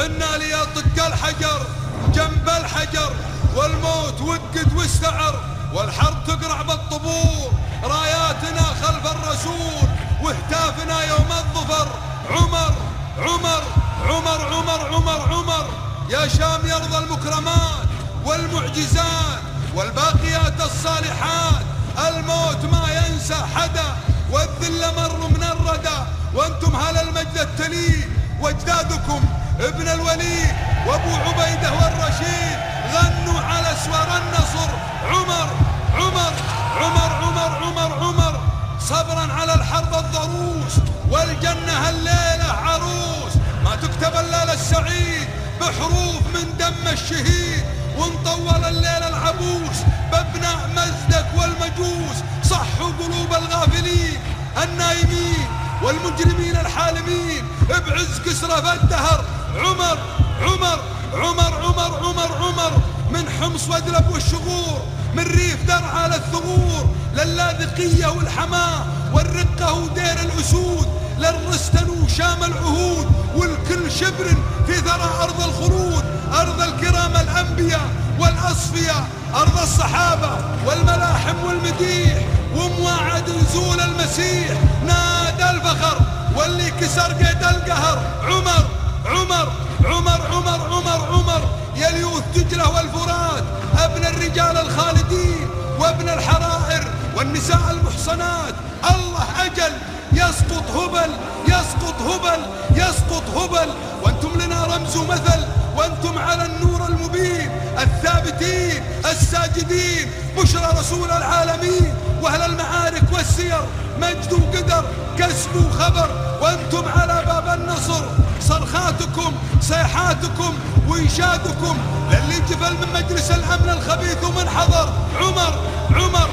حنا ليطق الحجر جنب الحجر والموت وقد واستعر والحرب تقرع بالطبور راياتنا خلف الرسول واهتافنا يوم الظفر. عمر عمر عمر عمر عمر عمر يا شام يرضى المكرمات والمعجزات والباقيات الصالحات. الموت ما ينسى حدا والذل مر من الردى. وأنتم هل المجد التليد واجدادكم ابن الوليد وابو عبيدة والرشيد غنوا على أسوار النصر. عمر عمر عمر عمر عمر عمر. صبرا على الحرب الضروس والجنة هالليلة عروس. ما تكتب الليلة السعيد بحروف من دم الشهيد. ونطول الليل العبوس بأبناء مزدك والمجوس. صحوا قلوب الغافلين النايمين. والمجرمين الحالمين بعز كسرة الدهر عمر عمر عمر عمر عمر عمر. من حمص وأدلب والشغور من ريف درعا للثغور للاذقية والحماة والرقة ودير الأسود. للرستن وشام العهود. والكل شبر في ثرى أرض الخلود. أرض الكرام الأنبياء والأصفياء. أرض الصحابة والملاحم والمديح. ومواعد نزول المسيح. واللي كسر قيد القهر. عمر عمر عمر عمر عمر عمر. يا ليوث دجلة والفرات أبن الرجال الخالدين وابن الحرائر والنساء المحصنات. الله أجل يسقط هبل يسقط هبل يسقط هبل. وأنتم لنا رمز ومثل وأنتم على النور المبين. الثابتين الساجدين بشرى رسول العالمين. وأهل المعارك والسير مجد وقدر كسب وخبر. وأنتم على باب النصر. صرخاتكم صيحاتكم وإنشادكم. للي جفل من مجلس الأمن الخبيث ومن حضر. عمر عمر.